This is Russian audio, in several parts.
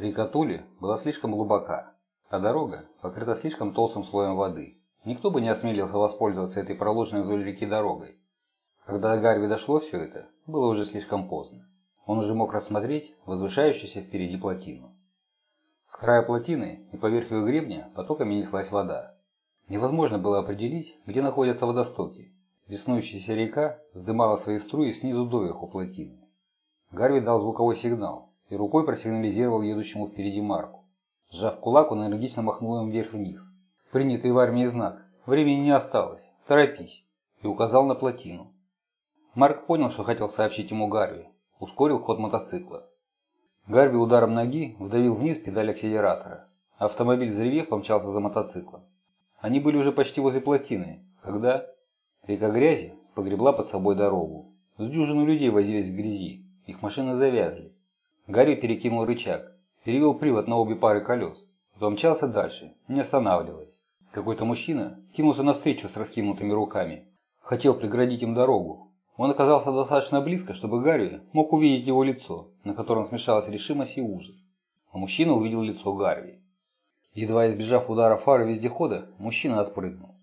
Река Тули была слишком глубока, а дорога покрыта слишком толстым слоем воды. Никто бы не осмелился воспользоваться этой проложенной вдоль реки дорогой. Когда до Гарви дошло все это, было уже слишком поздно. Он уже мог рассмотреть возвышающуюся впереди плотину. С края плотины и поверх ее гребня потоками неслась вода. Невозможно было определить, где находятся водостоки. Веснующаяся река вздымала свои струи снизу доверху плотины. Гарви дал звуковой сигнал и рукой просигнализировал едущему впереди Марку. Сжав кулак, он энергично махнул им вверх-вниз. Принятый в армии знак. Времени не осталось. Торопись. И указал на плотину. Марк понял, что хотел сообщить ему Гарви. Ускорил ход мотоцикла. Гарви ударом ноги вдавил вниз педаль акселератора. Автомобиль, взревев, помчался за мотоциклом. Они были уже почти возле плотины, когда река грязи погребла под собой дорогу. С дюжину людей возились в грязи, их машины завязли. Гарри перекинул рычаг, перевел привод на обе пары колес, помчался дальше, не останавливаясь. Какой-то мужчина кинулся навстречу с раскинутыми руками. Хотел преградить им дорогу, он оказался достаточно близко, чтобы Гарри мог увидеть его лицо, на котором смешалась решимость и ужас. А мужчина увидел лицо Гарви. Едва избежав удара фары вездехода, мужчина отпрыгнул.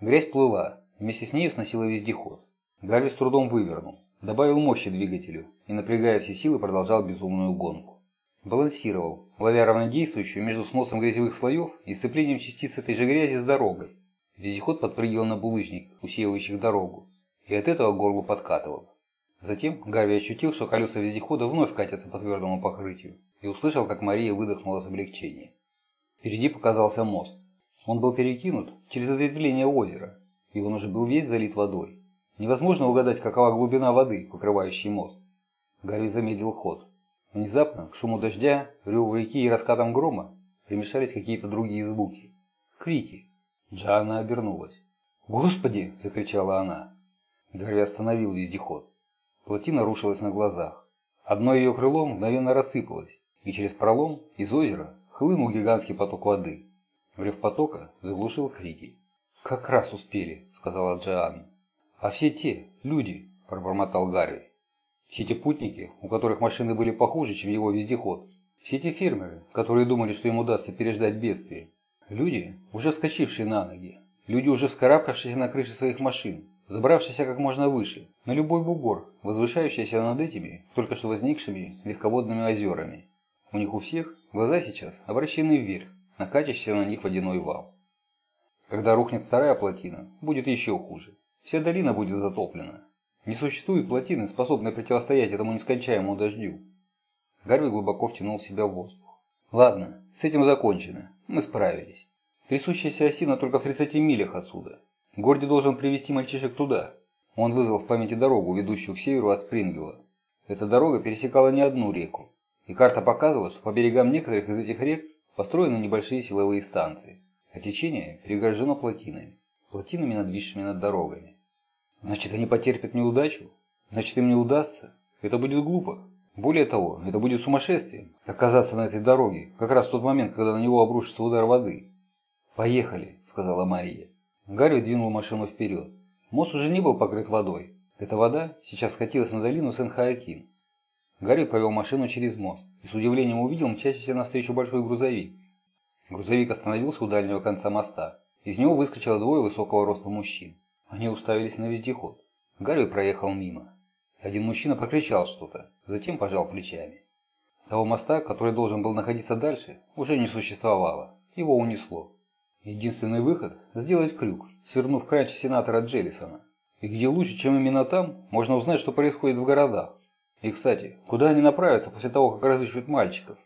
Грязь плыла, вместе с нею сносила вездеход. Гарви с трудом вывернул, добавил мощи двигателю и, напрягая все силы, продолжал безумную гонку. Балансировал, ловя равнодействующую между сносом грязевых слоев и сцеплением частиц этой же грязи с дорогой. Вездеход подпрыгивал на булыжник, усеивающих дорогу, и от этого горло подкатывало. Затем Гарви ощутил, что колеса вездехода вновь катятся по твердому покрытию, и услышал, как Мария выдохнула с облегчением. Впереди показался мост. Он был перекинут через ответвление озера, и он уже был весь залит водой. Невозможно угадать, какова глубина воды, покрывающей мост. Гарви замедлил ход. Внезапно к шуму дождя, реву реки и раскатам грома примешались какие-то другие звуки. Крики. Джанна обернулась. «Господи!» – закричала она. Гарри остановил вездеход. Плотина рушилась на глазах. Одно ее крыло мгновенно рассыпалось, и через пролом из озера хлынул гигантский поток воды. Рев потока заглушил крики. «Как раз успели», — сказала Джоанна. «А все те, люди», — пробормотал Гарри. «Все те путники, у которых машины были похуже, чем его вездеход. Все те фермеры, которые думали, что им удастся переждать бедствие. Люди, уже вскочившие на ноги. Люди, уже вскарабкавшиеся на крыши своих машин забравшийся как можно выше, на любой бугор, возвышающийся над этими, только что возникшими легководными озерами. У них у всех глаза сейчас обращены вверх, накатящийся на них водяной вал. Когда рухнет вторая плотина, будет еще хуже. Вся долина будет затоплена. Не существует плотины, способной противостоять этому нескончаемому дождю. Гарви глубоко втянул в себя в воздух. Ладно, с этим закончено. Мы справились. Трясущаяся осина только в 30 милях отсюда. Горди должен привести мальчишек туда. Он вызвал в памяти дорогу, ведущую к северу от Спрингела. Эта дорога пересекала не одну реку, и карта показывала, что по берегам некоторых из этих рек построены небольшие силовые станции, а течение перегорожено плотинами, плотинами, надвисшими над дорогами. Значит, они потерпят неудачу? Значит, им не удастся? Это будет глупо. Более того, это будет сумасшествием оказаться на этой дороге, как раз в тот момент, когда на него обрушится удар воды. «Поехали», — сказала Мария. Гарри двинул машину вперед. Мост уже не был покрыт водой. Эта вода сейчас скатилась на долину Сен-Хаакин. Гарри повел машину через мост и с удивлением увидел мчащийся навстречу большой грузовик. Грузовик остановился у дальнего конца моста. Из него выскочило двое высокого роста мужчин. Они уставились на вездеход. Гарри проехал мимо. Один мужчина прокричал что-то, затем пожал плечами. Того моста, который должен был находиться дальше, уже не существовало. Его унесло. Единственный выход – сделать крюк, свернув к сенатора Джеллисона. И где лучше, чем именно там, можно узнать, что происходит в городах. И, кстати, куда они направятся после того, как разыщут мальчиков?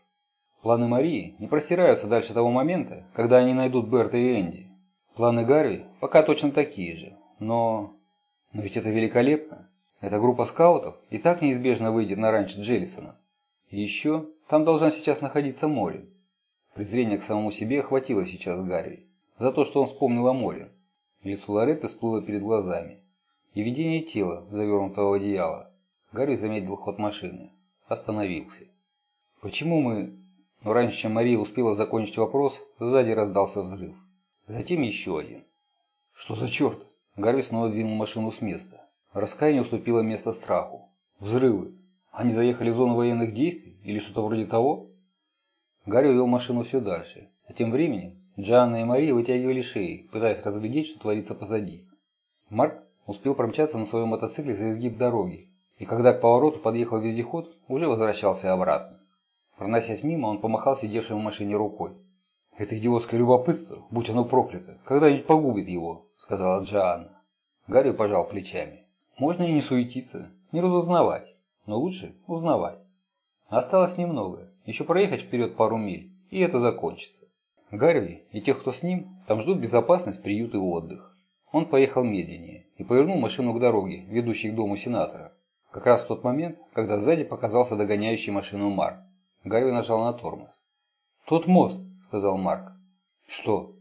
Планы Марии не простираются дальше того момента, когда они найдут Берта и Энди. Планы Гарри пока точно такие же, но... Но ведь это великолепно. Эта группа скаутов и так неизбежно выйдет на ранч Джеллисона. И еще там должна сейчас находиться Морин. Презрение к самому себе охватило сейчас Гарри за то, что он вспомнил о море. Лицо Лоретты всплыло перед глазами. И видение тела, завернутого в одеяло. Гарри замедлил ход машины. Остановился. «Почему мы...» Но раньше, чем Мария успела закончить вопрос, сзади раздался взрыв. Затем еще один. «Что за черт?» Гарри снова двинул машину с места. Раскаяние уступило место страху. «Взрывы. Они заехали в зону военных действий? Или что-то вроде того?» Гарри увел машину все дальше, а тем временем Джанна и Мария вытягивали шеи, пытаясь разглядеть, что творится позади. Марк успел промчаться на своем мотоцикле за изгиб дороги, и когда к повороту подъехал вездеход, уже возвращался обратно. Проносясь мимо, он помахал сидевшим в машине рукой. «Это идиотское любопытство, будь оно проклято, когда-нибудь погубит его», — сказала Джоанна. Гарри пожал плечами. «Можно и не суетиться, не разузнавать, но лучше узнавать. Осталось немного, еще проехать вперед пару миль, и это закончится. Гарви и тех, кто с ним, там ждут безопасность, приют и отдых. Он поехал медленнее и повернул машину к дороге, ведущей к дому сенатора. Как раз в тот момент, когда сзади показался догоняющий машину Марк. Гарви нажал на тормоз. «Тот мост», — сказал Марк. «Что?»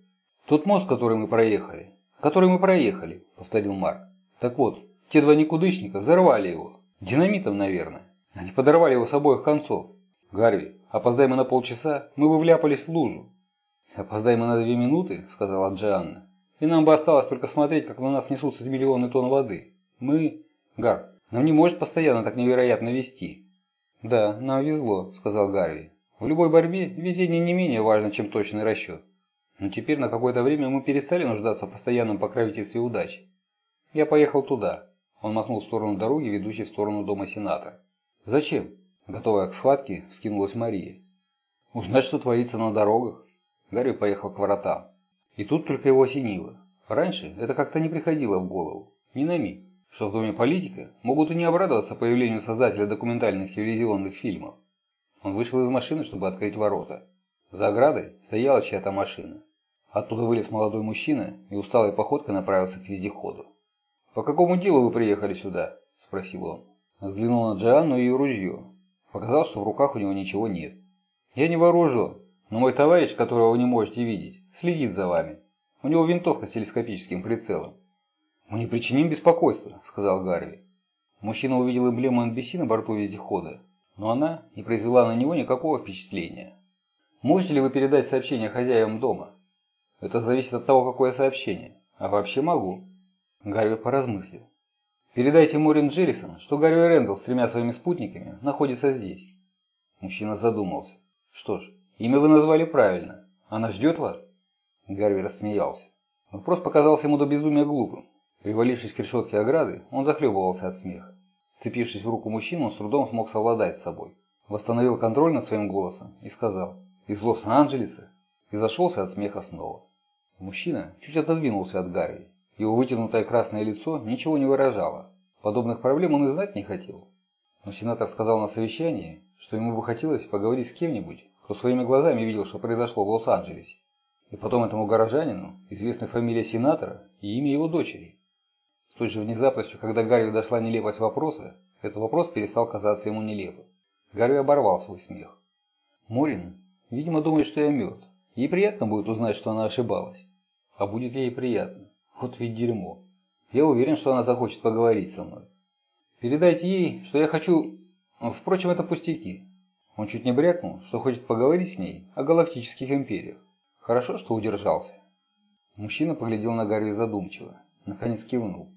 «Тот мост, который мы проехали». «Который мы проехали», — повторил Марк. «Так вот, те два никудышника взорвали его. Динамитом, наверное. Они подорвали его с обоих концов. Гарви, опоздаем мы на полчаса, мы бы вляпались в лужу». «Опоздаем мы на две минуты», — сказала Джианна. «И нам бы осталось только смотреть, как на нас несутся миллионы тонн воды. Мы...» «Гар, нам не может постоянно так невероятно вести. «Да, нам везло», – сказал Гарви. «В любой борьбе везение не менее важно, чем точный расчет. Но теперь на какое-то время мы перестали нуждаться в постоянном покровительстве удачи. Я поехал туда». Он махнул в сторону дороги, ведущей в сторону дома сенатора. «Зачем?» – готовая к схватке, вскинулась Мария. «Узнать, что творится на дорогах». Гарри поехал к воротам. И тут только его осенило. Раньше это как-то не приходило в голову. Ни на миг что в Доме политика могут и не обрадоваться появлению создателя документальных телевизионных фильмов. Он вышел из машины, чтобы открыть ворота. За оградой стояла чья-то машина. Оттуда вылез молодой мужчина и усталой походкой направился к вездеходу. «По какому делу вы приехали сюда?» – спросил он. Взглянул на Джоанну и ее ружье. Показал, что в руках у него ничего нет. «Я не вооружен, но мой товарищ, которого вы не можете видеть, следит за вами. У него винтовка с телескопическим прицелом. «Мы не причиним беспокойства», – сказал Гарви. Мужчина увидел эмблему NBC на борту вездехода, но она не произвела на него никакого впечатления. «Можете ли вы передать сообщение хозяевам дома?» «Это зависит от того, какое сообщение. А вообще могу». Гарви поразмыслил. «Передайте Морин Джеррисон, что Гарви Рэндалл с тремя своими спутниками находится здесь». Мужчина задумался. «Что ж, имя вы назвали правильно. Она ждет вас?» Гарви рассмеялся. Вопрос показался ему до безумия глупым. Привалившись к решетке ограды, он захлебывался от смеха. Цепившись в руку мужчины, он с трудом смог совладать с собой. Восстановил контроль над своим голосом и сказал «Из Лос-Анджелеса?» и зашелся от смеха снова. Мужчина чуть отодвинулся от Гарри. Его вытянутое красное лицо ничего не выражало. Подобных проблем он и знать не хотел. Но сенатор сказал на совещании, что ему бы хотелось поговорить с кем-нибудь, кто своими глазами видел, что произошло в Лос-Анджелесе. И потом этому горожанину известна фамилия сенатора и имя его дочери. С той же внезапностью, когда Гарри дошла нелепость вопроса, этот вопрос перестал казаться ему нелепым. Гарри оборвал свой смех. Морин, видимо, думает, что я мертв. Ей приятно будет узнать, что она ошибалась. А будет ли ей приятно? Вот ведь дерьмо. Я уверен, что она захочет поговорить со мной. Передайте ей, что я хочу... Впрочем, это пустяки. Он чуть не брякнул, что хочет поговорить с ней о галактических империях. Хорошо, что удержался. Мужчина поглядел на Гарри задумчиво. Наконец кивнул.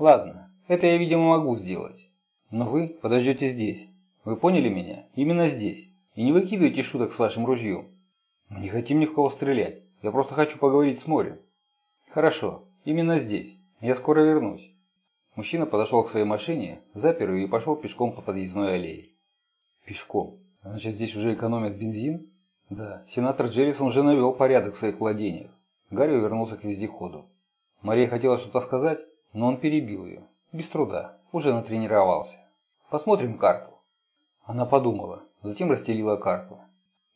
Ладно, это я, видимо, могу сделать. Но вы подождете здесь. Вы поняли меня? Именно здесь. И не выкидывайте шуток с вашим ружьем. Мы не хотим ни в кого стрелять. Я просто хочу поговорить с морем. Хорошо, именно здесь. Я скоро вернусь. Мужчина подошел к своей машине, запер ее и пошел пешком по подъездной аллее. Пешком? Значит, здесь уже экономят бензин? Да, сенатор Джеррисон уже навел порядок в своих владениях. Гарри вернулся к вездеходу. Мария хотела что-то сказать, но он перебил ее. Без труда. Уже натренировался. Посмотрим карту. Она подумала, затем расстелила карту.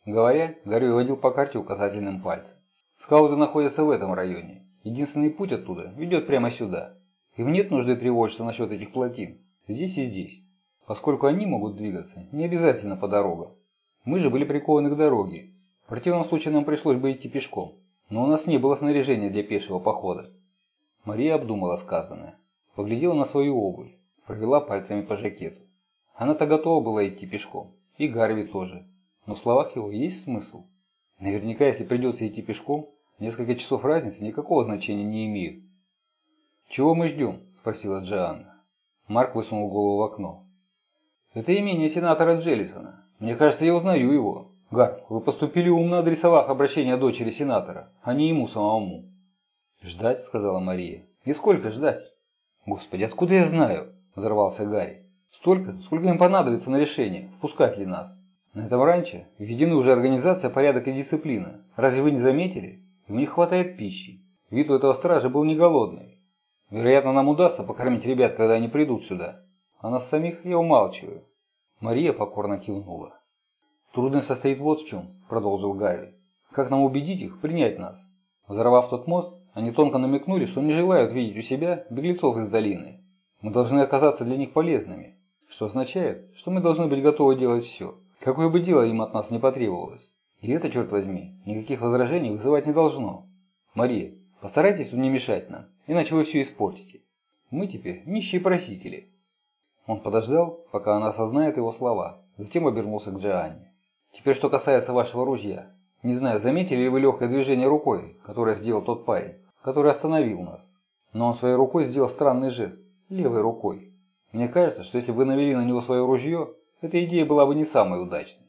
Говоря, Гарри водил по карте указательным пальцем. Скауты находятся в этом районе. Единственный путь оттуда ведет прямо сюда. Им нет нужды тревожиться насчет этих плотин. Здесь и здесь. Поскольку они могут двигаться, не обязательно по дорогам. Мы же были прикованы к дороге. В противном случае нам пришлось бы идти пешком. Но у нас не было снаряжения для пешего похода. Мария обдумала сказанное. Поглядела на свою обувь. Провела пальцами по жакету. Она-то готова была идти пешком. И Гарви тоже. Но в словах его есть смысл. Наверняка, если придется идти пешком, несколько часов разницы никакого значения не имеют. «Чего мы ждем?» – спросила Джоанна. Марк высунул голову в окно. «Это имение сенатора Джеллисона. Мне кажется, я узнаю его. Гарф, вы поступили умно, адресовав обращение дочери сенатора, а не ему самому. Ждать, сказала Мария. И сколько ждать? Господи, откуда я знаю? Взорвался Гарри. Столько, сколько им понадобится на решение, впускать ли нас. На этом ранче введены уже организация, порядок и дисциплина. Разве вы не заметили? Ему не хватает пищи. Вид у этого стража был не голодный. Вероятно, нам удастся покормить ребят, когда они придут сюда. А нас самих я умалчиваю. Мария покорно кивнула. «Трудность состоит вот в чем», – продолжил Гарри. «Как нам убедить их принять нас?» Взорвав тот мост, они тонко намекнули, что не желают видеть у себя беглецов из долины. Мы должны оказаться для них полезными, что означает, что мы должны быть готовы делать все, какое бы дело им от нас не потребовалось. И это, черт возьми, никаких возражений вызывать не должно. Мария, постарайтесь не мешать нам, иначе вы все испортите. Мы теперь нищие просители. Он подождал, пока она осознает его слова, затем обернулся к Джоанне. Теперь что касается вашего ружья. Не знаю, заметили ли вы легкое движение рукой, которое сделал тот парень, который остановил нас. Но он своей рукой сделал странный жест, левой рукой. Мне кажется, что если бы навели на него свое ружье, эта идея была бы не самой удачной.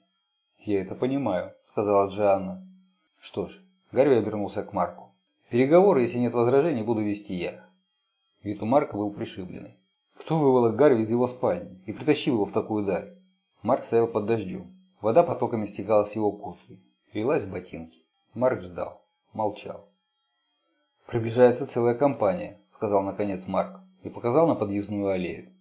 «Я это понимаю», — сказала Джоанна. «Что ж», — Гарви обернулся к Марку. «Переговоры, если нет возражений, буду вести я». Вид у Марка был пришибленный. Кто выволок Гарви из его спальни и притащил его в такую даль? Марк стоял под дождем. Вода потоками стекала с его куртки. Лилась в ботинки. Марк ждал. Молчал. «Приближается целая компания», — сказал наконец Марк и показал на подъездную аллею.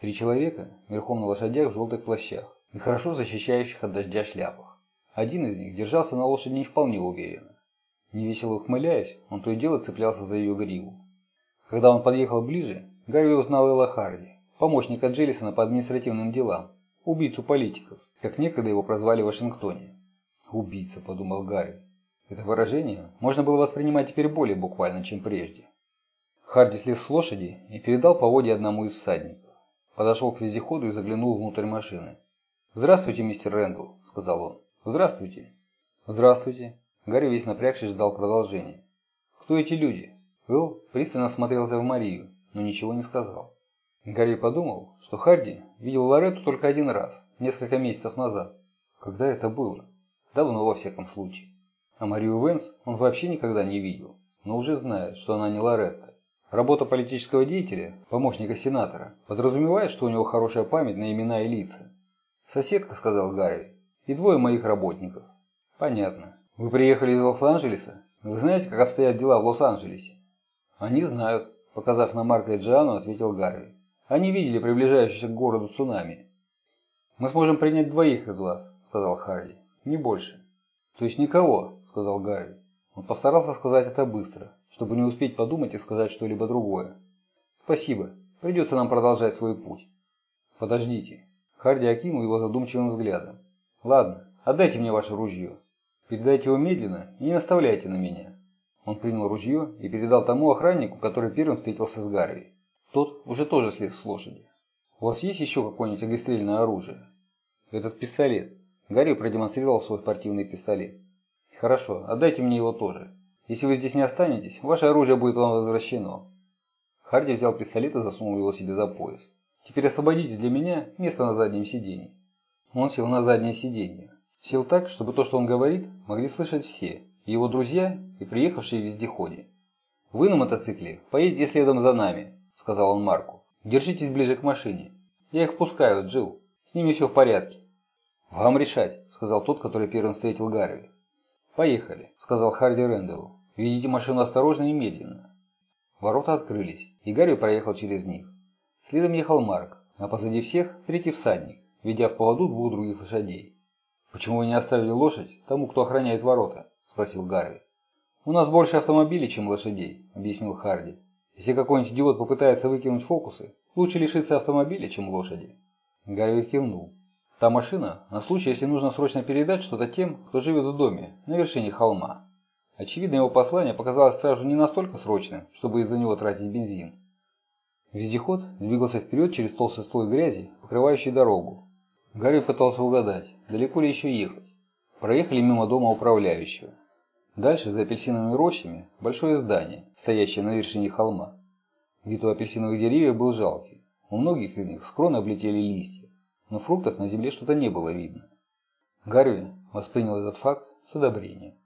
Три человека верхом на лошадях в желтых плащах и хорошо защищающих от дождя шляпах. Один из них держался на лошади не вполне уверенно. Невесело ухмыляясь, он то и дело цеплялся за ее гриву. Когда он подъехал ближе, Гарри узнал Элла Харди, помощника Джеллисона по административным делам, убийцу политиков, как некогда его прозвали в Вашингтоне. «Убийца», – подумал Гарри. Это выражение можно было воспринимать теперь более буквально, чем прежде. Харди слез с лошади и передал поводья одному из всадников. Подошел к вездеходу и заглянул внутрь машины. «Здравствуйте, мистер Рэндалл», – сказал он. «Здравствуйте». «Здравствуйте». Гарри весь напрягшись ждал продолжения. «Кто эти люди?» Эл пристально смотрелся в Марию, но ничего не сказал. Гарри подумал, что Харди видел Лоретту только один раз, несколько месяцев назад. Когда это было? Давно, во всяком случае. А Марию Венс он вообще никогда не видел, но уже знает, что она не Лоретта. Работа политического деятеля, помощника сенатора, подразумевает, что у него хорошая память на имена и лица. «Соседка», — сказал Гарри, — «и двое моих работников». «Понятно. Вы приехали из Лос-Анджелеса? Вы знаете, как обстоят дела в Лос-Анджелесе?» «Они знают», Показав на Марка и Джиану, ответил Гарви. Они видели приближающийся к городу цунами. «Мы сможем принять двоих из вас», — сказал Харди. «Не больше». «То есть никого», — сказал Гарви. Он постарался сказать это быстро, чтобы не успеть подумать и сказать что-либо другое. «Спасибо. Придется нам продолжать свой путь». «Подождите». Харди окинул его задумчивым взглядом. «Ладно, отдайте мне ваше ружье. Передайте его медленно и не наставляйте на меня. Он принял ружье и передал тому охраннику, который первым встретился с Гарви. Тот уже тоже слез с лошади. «У вас есть еще какое-нибудь огнестрельное оружие?» «Этот пистолет». Гарри продемонстрировал свой спортивный пистолет. «Хорошо, отдайте мне его тоже. Если вы здесь не останетесь, ваше оружие будет вам возвращено». Харди взял пистолет и засунул его себе за пояс. «Теперь освободите для меня место на заднем сиденье». Он сел на заднее сиденье. Сел так, чтобы то, что он говорит, могли слышать все, его друзья и приехавшие в вездеходе. «Вы на мотоцикле поедете следом за нами», – сказал он Марку. «Держитесь ближе к машине. Я их впускаю, Джилл. С ними все в порядке». «Вам решать», – сказал тот, который первым встретил Гарви. «Поехали», – сказал Харди Рэндаллу. «Ведите машину осторожно и медленно». Ворота открылись, и Гарри проехал через них. Следом ехал Марк, а позади всех третий всадник, ведя в поводу двух других лошадей. «Почему вы не оставили лошадь тому, кто охраняет ворота?» – спросил Гарви. «У нас больше автомобилей, чем лошадей», – объяснил Харди. «Если какой-нибудь идиот попытается выкинуть фокусы, лучше лишиться автомобиля, чем лошади». Гарви кивнул. «Та машина на случай, если нужно срочно передать что-то тем, кто живет в доме, на вершине холма». Очевидно, его послание показалось стражу не настолько срочным, чтобы из-за него тратить бензин. Вездеход двигался вперед через толстый слой грязи, покрывающий дорогу. Гарри пытался угадать, далеко ли еще ехать. Проехали мимо дома управляющего. Дальше, за апельсиновыми рощами, большое здание, стоящее на вершине холма. Вид у апельсиновых деревьев был жалкий. У многих из них скромно облетели листья, но фруктов на земле что-то не было видно. Гарви воспринял этот факт с одобрением.